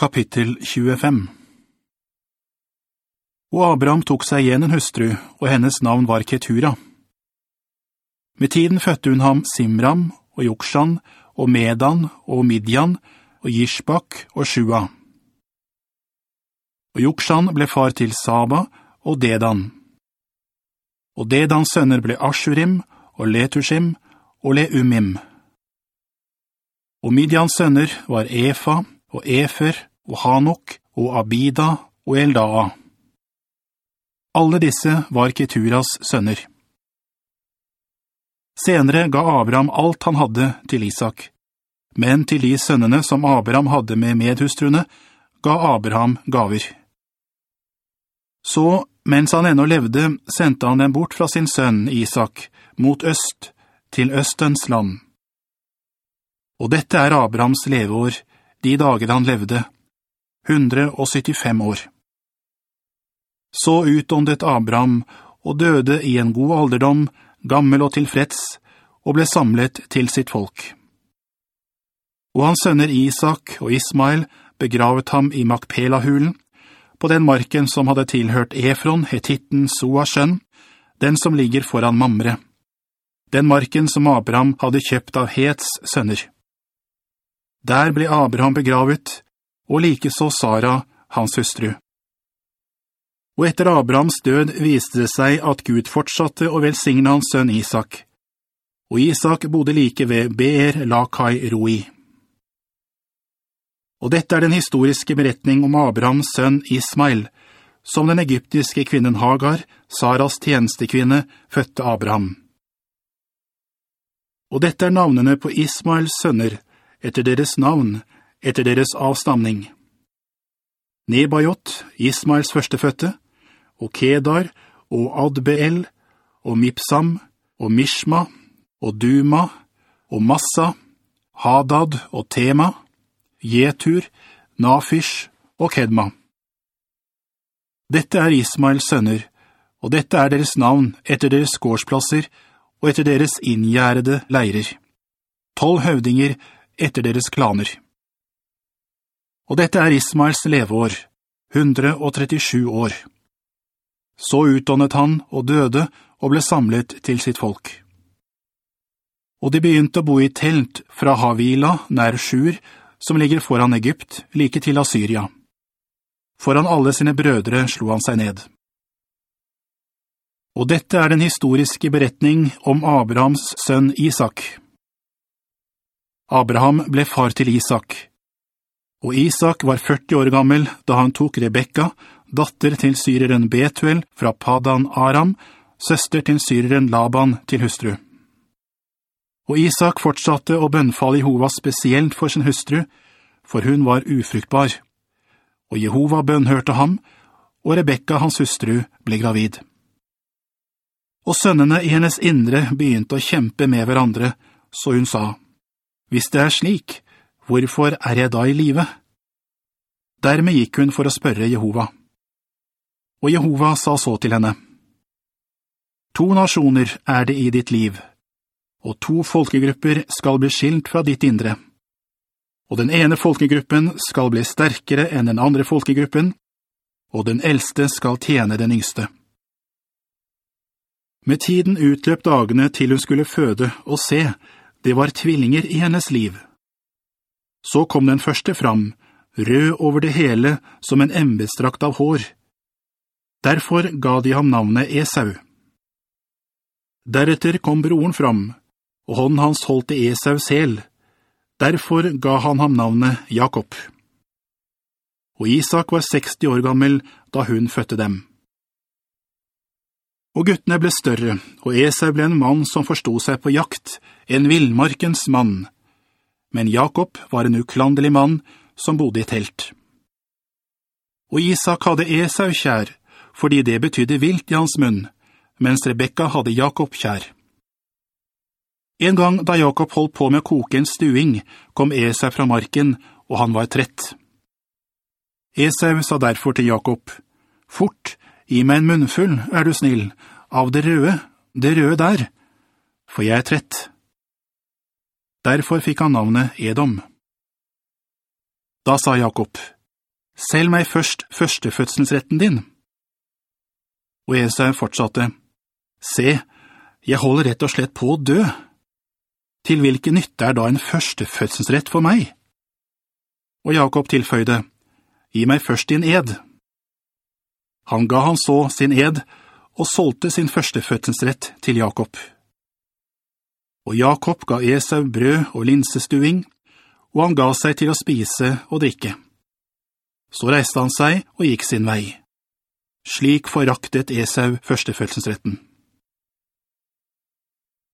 Kapittel 25 Og Abraham tok seg igjen en hustru, og hennes navn var Ketura. Med tiden fødte hun ham Simram og Jokshan og Medan og Midjan og Gishbak og Shua. Og Jokshan ble far til Saba og Dedan. Og Dedans sønner ble Ashurim og Letushim og Leumim. Og Midjans sønner var Efa og Efer og Hanok og Abida og Eldaa. Alle disse var Keturas sønner. Senere ga Abraham alt han hadde til Isak, men til de sønnene som Abraham hadde med medhustruene, ga Abraham gaver. Så, mens han ennå levde, sendte han dem bort fra sin sønn Isak, mot øst, til Østens land. Og dette er Abrahams leveår, de dager han levde, 175 år. Så utåndet Abraham og døde i en god alderdom, gammel og tilfreds, og ble samlet til sitt folk. Og hans sønner Isak og Ismail begravet ham i Makpela-hulen, på den marken som hadde tilhørt Efron, hetitten Soas sønn, den som ligger foran Mamre. Den marken som Abraham hadde kjøpt av Hets sønner. Der ble Abraham begravet, og like så Sara, hans hustru. Og etter Abrahams død viste det seg at Gud fortsatte å velsigne hans sønn Isak. Og Isak bodde like ved Beer Lakai Roi. Og dette er den historiske beretning om Abrahams sønn Ismail, som den egyptiske kvinnen Hagar, Saras tjenestekvinne, fødte Abraham. Og dette er navnene på Ismails sønner, etter deres navn, etter deres avstamning. Nebajot, Ismaels førsteføtte, og Kedar, og Adbeel, og Mipsam, og Mishma, og Duma, og Massa, Hadad og Tema, Jetur, Nafish og Kedma. Dette er Ismaels sønner, og dette er deres navn etter deres gårdsplasser og etter deres inngjærede leirer. Tolv høvdinger etter deres klaner. Og dette er Ismaels leveår, 137 år. Så utdannet han og døde og ble samlet til sitt folk. Og de begynte å bo i telt fra Havila, nær Shur, som ligger foran Egypt, like til Assyria. Foran alle sine brødre slo han seg ned. Og dette er den historiske beretning om Abrahams sønn Isak. Abraham ble far til Isak. Og Isak var 40 år gammel da han tok Rebekka, datter til syreren Betuel fra Padan Aram, søster til syreren Laban til hustru. Og Isak fortsatte å bønnfalle Jehova spesielt for sin hustru, for hun var ufruktbar. Og Jehova bønnhørte ham, og Rebekka, hans hustru, ble gravid. Og sønnene i hennes indre begynte å kjempe med hverandre, så hun sa, hvis det er slik, hvorfor er jeg da i live? Dermed gikk hun for å spørre Jehova. Og Jehova sa så til henne, To nasjoner er det i ditt liv, og to folkegrupper skal bli skilt fra ditt indre. Og den ene folkegruppen skal bli sterkere enn den andre folkegruppen, og den eldste skal tjene den yngste. Med tiden utløp dagene til hun skulle føde og se, det var tvillinger i hennes liv. Så kom den første fram, rød over det hele som en embedstrakt av hår. Derfor ga de ham navnet Esau. Deretter kom broren fram, og hånden hans holdt i Esaus hel. Derfor ga han ham navnet Jakob. Og Isak var 60 år gammel da hun fødte dem. Og guttene ble større, og Esau ble en mann som forstod seg på jakt, en villmarkens mann. Men Jakob var en uklanderlig mann som bodde i telt. Og Isak hadde Esau kjær, fordi det betydde vilt i hans munn, mens Rebekka hadde Jakob kjær. En gang da Jakob holdt på med å koke en stuing, kom Esau fra marken, og han var trett. Esau sa derfor til Jakob, «Fort, Gi meg en munnfull, er du snill, av det røde, det røde der, for jeg er trett. Derfor fikk han navnet Edom. Da sa Jakob, Selg meg først førstefødselsretten din. Og Esau fortsatte, Se, jeg holder rett og slett på å dø. Til hvilken nytte er da en førstefødselsrett for meg? Og Jakob tilføyde, Gi meg først din ed. Han ga han så sin ed, og solgte sin førstefødselsrett til Jakob. Og Jakob ga Esau brød og linsestuing, og han ga seg til å spise og drikke. Så reiste han seg og gikk sin vei. Slik foraktet Esau førstefødselsretten.